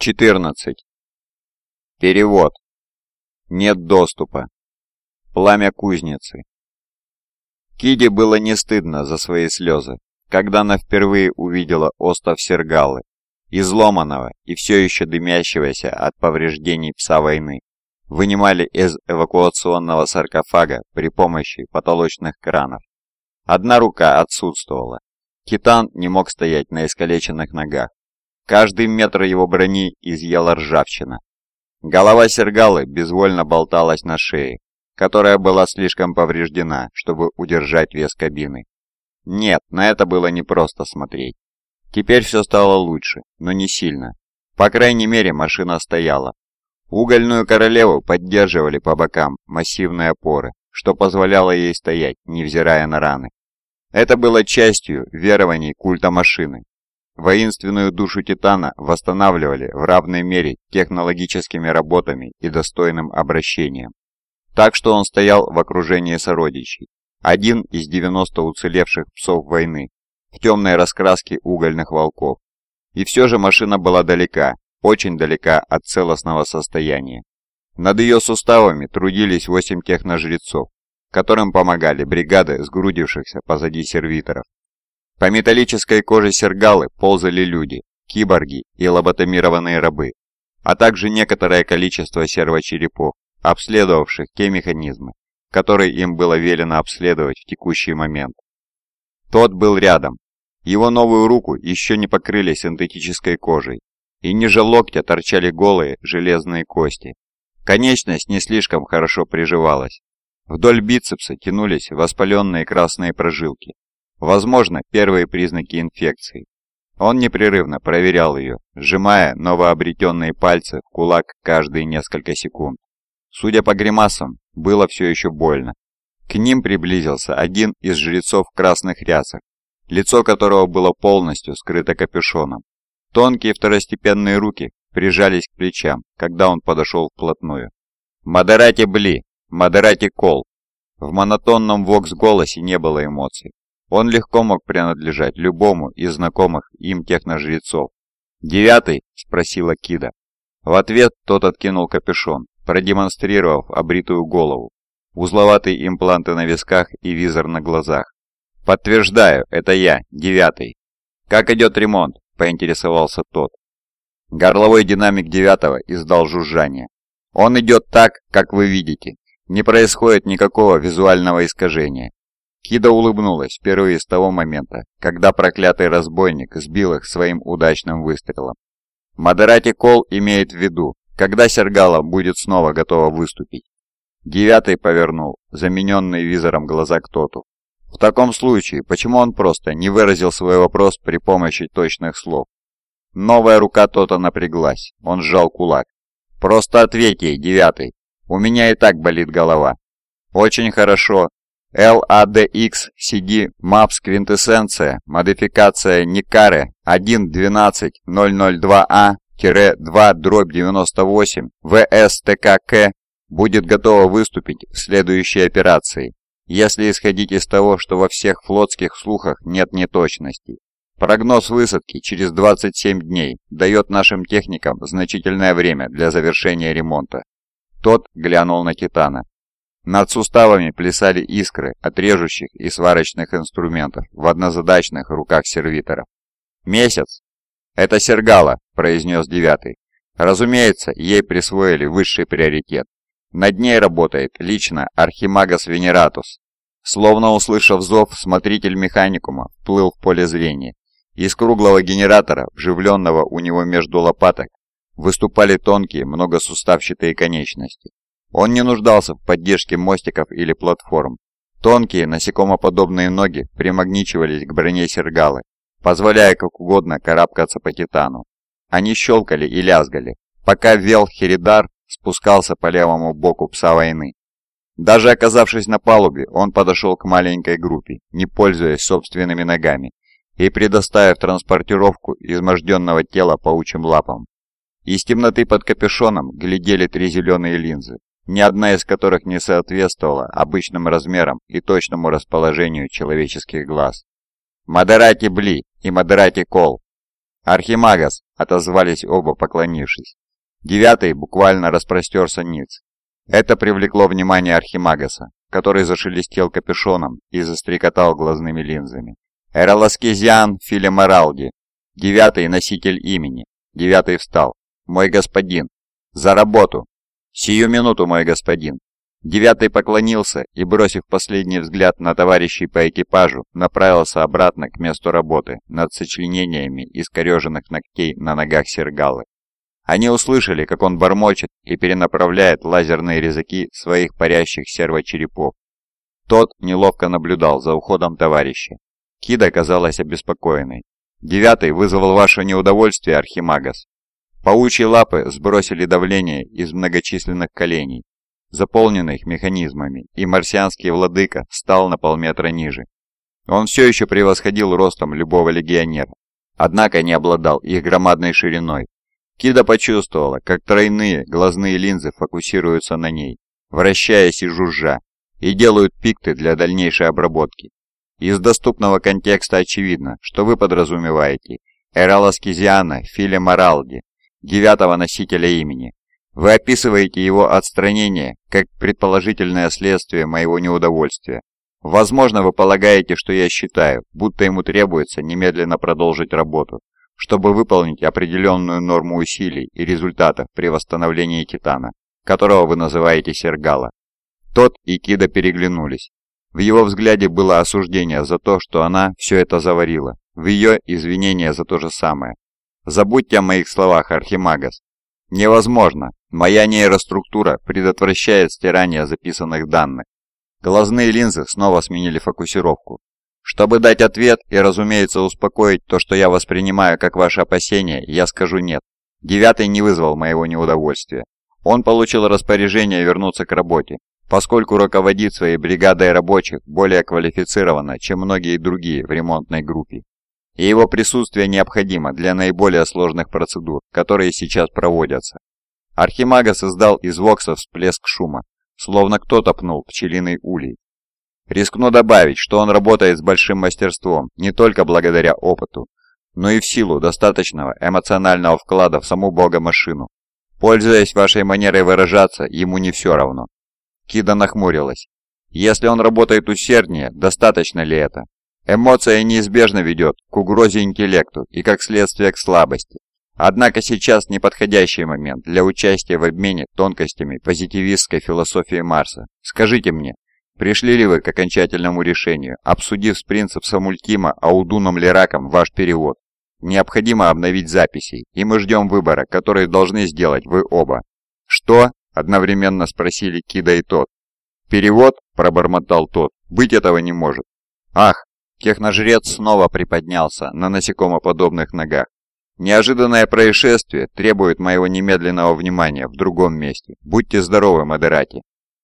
14. Перевод. Нет доступа. Пламя кузницы. Киде было не стыдно за свои слезы, когда она впервые увидела остов Сергалы, изломанного и все еще дымящегося от повреждений пса войны. Вынимали из эвакуационного саркофага при помощи потолочных кранов. Одна рука отсутствовала. Титан не мог стоять на искалеченных ногах. Каждый метр его брони изъела ржавчина. Голова Сергалы безвольно болталась на шее, которая была слишком повреждена, чтобы удержать вес кабины. Нет, на это было непросто смотреть. Теперь все стало лучше, но не сильно. По крайней мере, машина стояла. Угольную королеву поддерживали по бокам массивные опоры, что позволяло ей стоять, невзирая на раны. Это было частью верований культа машины, Воинственную душу Титана восстанавливали в равной мере технологическими работами и достойным обращением. Так что он стоял в окружении сородичей, один из 90 уцелевших псов войны, в темной раскраске угольных волков. И все же машина была далека, очень далека от целостного состояния. Над ее суставами трудились восемь техножрецов, которым помогали бригады сгрудившихся позади сервиторов. По металлической коже сергалы ползали люди, киборги и лоботомированные рабы, а также некоторое количество сервочерепов, обследовавших те механизмы, которые им было велено обследовать в текущий момент. Тот был рядом. Его новую руку еще не покрыли синтетической кожей, и ниже локтя торчали голые железные кости. Конечность не слишком хорошо приживалась. Вдоль бицепса тянулись воспаленные красные прожилки, Возможно, первые признаки инфекции. Он непрерывно проверял ее, сжимая новообретенные пальцы в кулак каждые несколько секунд. Судя по гримасам, было все еще больно. К ним приблизился один из жрецов в красных рясах, лицо которого было полностью скрыто капюшоном. Тонкие второстепенные руки прижались к плечам, когда он подошел вплотную. «Модерати Бли! Модерати Кол!» В монотонном вокс-голосе не было эмоций, он легко мог принадлежать любому из знакомых им техножрецов. «Девятый?» – спросила Кида. В ответ тот откинул капюшон, продемонстрировав обритую голову, узловатые импланты на висках и визор на глазах. «Подтверждаю, это я, девятый». «Как идет ремонт?» – поинтересовался тот. Горловой динамик девятого издал жужжание. «Он идет так, как вы видите. Не происходит никакого визуального искажения. Кида улыбнулась впервые с того момента, когда проклятый разбойник сбил их своим удачным выстрелом. Модерати Кол имеет в виду, когда Сергала будет снова готова выступить. Девятый повернул, замененный визором глаза к Тоту. В таком случае, почему он просто не выразил свой вопрос при помощи точных слов? Новая рука Тота напряглась, он сжал кулак. «Просто ответь ей, девятый. У меня и так болит голова». «Очень хорошо. LADX CD MAPS квинтэссенция, модификация Никаре 1.12.002A-2-98 ВСТКК будет готова выступить в следующей операции, если исходить из того, что во всех флотских слухах нет неточностей. Прогноз высадки через 27 дней дает нашим техникам значительное время для завершения ремонта. Тот глянул на Титана. Над суставами плясали искры от режущих и сварочных инструментов в однозадачных руках сервиторов. «Месяц?» «Это Сергала», — произнес девятый. Разумеется, ей присвоили высший приоритет. Над ней работает лично Архимагас Венератус. Словно услышав зов, смотритель механикума вплыл в поле зрения. Из круглого генератора, вживленного у него между лопаток, выступали тонкие многосуставчатые конечности. Он не нуждался в поддержке мостиков или платформ. Тонкие, насекомоподобные ноги примагничивались к броне сергалы, позволяя как угодно карабкаться по титану. Они щелкали и лязгали, пока Вел Херидар спускался по левому боку пса войны. Даже оказавшись на палубе, он подошел к маленькой группе, не пользуясь собственными ногами, и предоставив транспортировку изможденного тела паучьим лапам. Из темноты под капюшоном глядели три зеленые линзы, ни одна из которых не соответствовала обычным размерам и точному расположению человеческих глаз. Модерати Бли и Модерати Кол. «Архимагас!» — отозвались оба, поклонившись. Девятый буквально распростерся ниц. Это привлекло внимание Архимагаса, который зашелестел капюшоном и застрекотал глазными линзами. «Эроласкезиан Филиморалди, девятый носитель имени». Девятый встал. «Мой господин, за работу!» «Сию минуту, мой господин!» Девятый поклонился и, бросив последний взгляд на товарищей по экипажу, направился обратно к месту работы над сочленениями искореженных ногтей на ногах Сергалы. Они услышали, как он бормочет и перенаправляет лазерные резаки своих парящих сервочерепов. Тот неловко наблюдал за уходом товарища. Кида казалась обеспокоенной. «Девятый вызвал ваше неудовольствие, Архимагас. Паучьи лапы сбросили давление из многочисленных коленей, заполненных механизмами, и марсианский владыка стал на полметра ниже. Он все еще превосходил ростом любого легионера, однако не обладал их громадной шириной. Кида почувствовала, как тройные глазные линзы фокусируются на ней, вращаясь и жужжа, и делают пикты для дальнейшей обработки. Из доступного контекста очевидно, что вы подразумеваете Эраласкизиана Филе Моралди, девятого носителя имени, вы описываете его отстранение как предположительное следствие моего неудовольствия. Возможно, вы полагаете, что я считаю, будто ему требуется немедленно продолжить работу, чтобы выполнить определенную норму усилий и результатов при восстановлении Титана, которого вы называете Сергала. Тот и Кида переглянулись. В его взгляде было осуждение за то, что она все это заварила, в ее извинение за то же самое. Забудьте о моих словах, Архимагас. Невозможно, Моя нейроструктура предотвращает стирание записанных данных. Глазные линзы снова сменили фокусировку. Чтобы дать ответ и, разумеется, успокоить то, что я воспринимаю как ваше опасение, я скажу нет. Девятый не вызвал моего неудовольствия. Он получил распоряжение вернуться к работе, поскольку руководит своей бригадой рабочих более квалифицированно, чем многие другие в ремонтной группе. И его присутствие необходимо для наиболее сложных процедур, которые сейчас проводятся. Архимага создал из вокса всплеск шума, словно кто-то пнул пчелиный улей. Рискну добавить, что он работает с большим мастерством, не только благодаря опыту, но и в силу достаточного эмоционального вклада в саму бога-машину. Пользуясь вашей манерой выражаться, ему не все равно. Кида нахмурилась. Если он работает усерднее, достаточно ли это? Эмоция неизбежно ведет к угрозе интеллекту и, как следствие, к слабости. Однако сейчас неподходящий момент для участия в обмене тонкостями позитивистской философии Марса. Скажите мне, пришли ли вы к окончательному решению, обсудив с принцем Самультима Аудуном Лираком ваш перевод? Необходимо обновить записи, и мы ждем выбора, который должны сделать вы оба. Что? Одновременно спросили Кида и тот. «Перевод?» – пробормотал тот. «Быть этого не может». «Ах!» Техножрец снова приподнялся на насекомоподобных ногах. Неожиданное происшествие требует моего немедленного внимания в другом месте. Будьте здоровы, Модерати.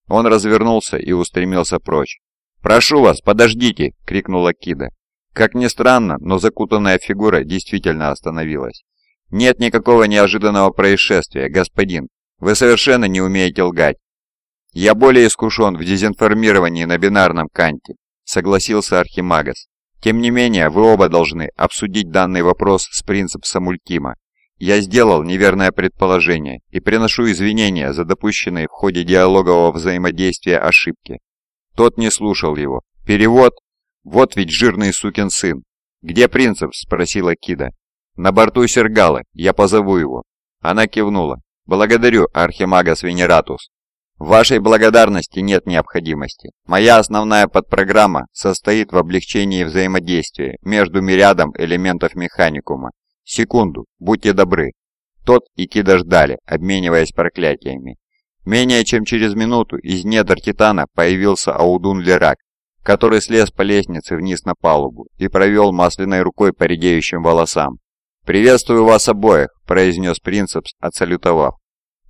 Он развернулся и устремился прочь. «Прошу вас, подождите!» — крикнула Кида. Как ни странно, но закутанная фигура действительно остановилась. «Нет никакого неожиданного происшествия, господин. Вы совершенно не умеете лгать. Я более искушен в дезинформировании на бинарном канте», — согласился Архимагас. Тем не менее, вы оба должны обсудить данный вопрос с принципом Ультима. Я сделал неверное предположение и приношу извинения за допущенные в ходе диалогового взаимодействия ошибки. Тот не слушал его. Перевод? Вот ведь жирный сукин сын. «Где принцип?» – спросила Кида. «На борту Сергала. Я позову его». Она кивнула. «Благодарю, Архимагас Венератус. Вашей благодарности нет необходимости. Моя основная подпрограмма состоит в облегчении взаимодействия между мириадом элементов механикума. Секунду, будьте добры. Тот и Кида ждали, обмениваясь проклятиями. Менее чем через минуту из недр Титана появился Аудун Лерак, который слез по лестнице вниз на палубу и провел масляной рукой по редеющим волосам. «Приветствую вас обоих», – произнес Принцепс, отсалютовав.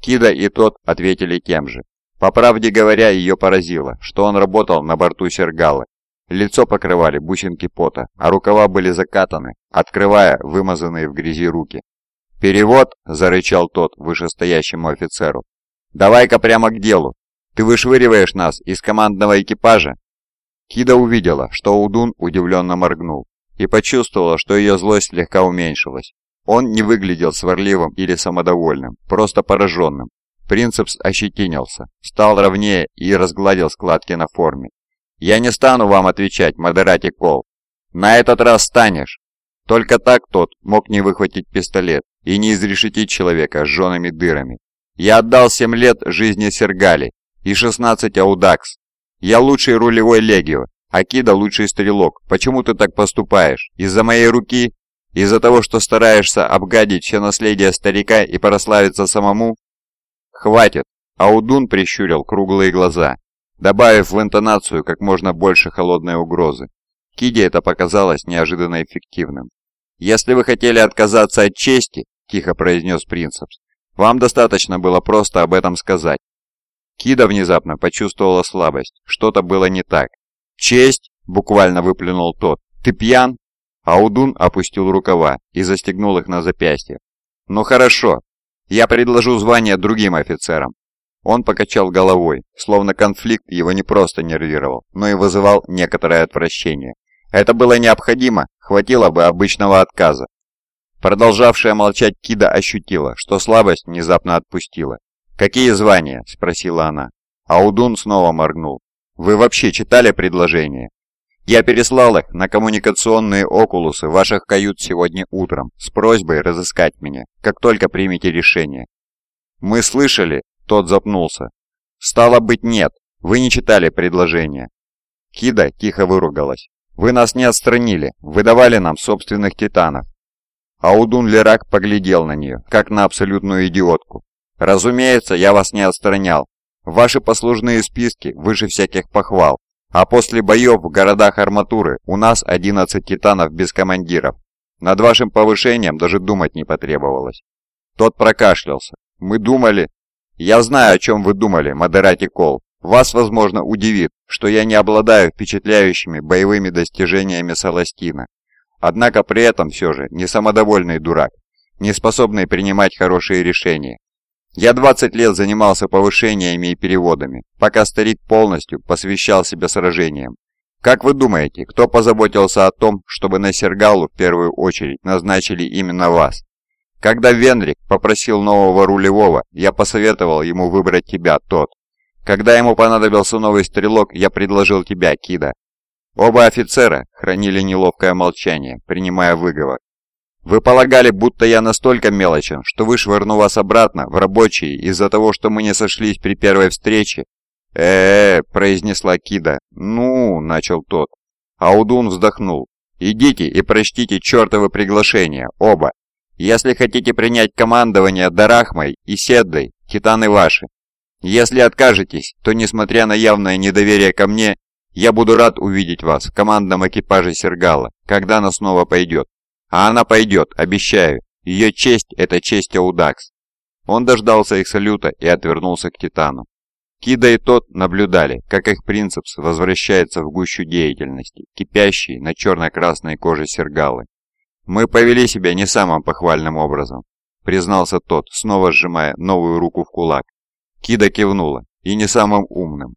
Кида и тот ответили тем же. По правде говоря, ее поразило, что он работал на борту Сергалы. Лицо покрывали бусинки пота, а рукава были закатаны, открывая вымазанные в грязи руки. «Перевод!» – зарычал тот вышестоящему офицеру. «Давай-ка прямо к делу. Ты вышвыриваешь нас из командного экипажа?» Кида увидела, что Удун удивленно моргнул, и почувствовала, что ее злость слегка уменьшилась. Он не выглядел сварливым или самодовольным, просто пораженным. Принцепс ощетинился, стал ровнее и разгладил складки на форме. «Я не стану вам отвечать, модерати Кол. На этот раз станешь!» Только так тот мог не выхватить пистолет и не изрешетить человека с жжеными дырами. «Я отдал 7 лет жизни Сергали и 16 Аудакс. Я лучший рулевой легио, Акида лучший стрелок. Почему ты так поступаешь? Из-за моей руки? Из-за того, что стараешься обгадить все наследие старика и прославиться самому?» «Хватит!» Аудун прищурил круглые глаза, добавив в интонацию как можно больше холодной угрозы. Киде это показалось неожиданно эффективным. «Если вы хотели отказаться от чести», – тихо произнес Принцепс, – «вам достаточно было просто об этом сказать». Кида внезапно почувствовала слабость, что-то было не так. «Честь?» – буквально выплюнул тот. «Ты пьян?» Аудун опустил рукава и застегнул их на запястье. «Ну хорошо, я предложу звание другим офицерам». Он покачал головой, словно конфликт его не просто нервировал, но и вызывал некоторое отвращение. Это было необходимо, хватило бы обычного отказа. Продолжавшая молчать Кида ощутила, что слабость внезапно отпустила. «Какие звания?» – спросила она. Аудун снова моргнул. «Вы вообще читали предложение?» «Я переслал их на коммуникационные окулусы ваших кают сегодня утром с просьбой разыскать меня, как только примете решение». «Мы слышали?» – тот запнулся. «Стало быть, нет. Вы не читали предложение». Кида тихо выругалась. Вы нас не отстранили, выдавали нам собственных титанов. Аудун Лерак поглядел на нее, как на абсолютную идиотку. Разумеется, я вас не отстранял. Ваши послужные списки выше всяких похвал. А после боев в городах арматуры у нас 11 титанов без командиров. Над вашим повышением даже думать не потребовалось. Тот прокашлялся. Мы думали... Я знаю, о чем вы думали, Модерати Кол. Вас, возможно, удивит, что я не обладаю впечатляющими боевыми достижениями Саластина. Однако при этом все же не самодовольный дурак, не способный принимать хорошие решения. Я 20 лет занимался повышениями и переводами, пока старик полностью посвящал себя сражениям. Как вы думаете, кто позаботился о том, чтобы на Сергалу в первую очередь назначили именно вас? Когда Венрик попросил нового рулевого, я посоветовал ему выбрать тебя, тот. Когда ему понадобился новый стрелок, я предложил тебя, Кида. Оба офицера хранили неловкое молчание, принимая выговор. Вы полагали, будто я настолько мелочен, что вышвырну вас обратно в рабочие из-за того, что мы не сошлись при первой встрече? э, -э, -э произнесла Кида. «Ну», — начал тот. Аудун вздохнул. «Идите и прочтите чертовы приглашения, оба. Если хотите принять командование Дарахмой и Седдой, титаны ваши. Если откажетесь, то, несмотря на явное недоверие ко мне, я буду рад увидеть вас в командном экипаже Сергала, когда она снова пойдет. А она пойдет, обещаю. Ее честь – это честь Аудакс. Он дождался их салюта и отвернулся к Титану. Кида и тот наблюдали, как их принцепс возвращается в гущу деятельности, кипящей на черно-красной коже Сергалы. «Мы повели себя не самым похвальным образом», признался тот, снова сжимая новую руку в кулак. Кида кивнула, и не самым умным.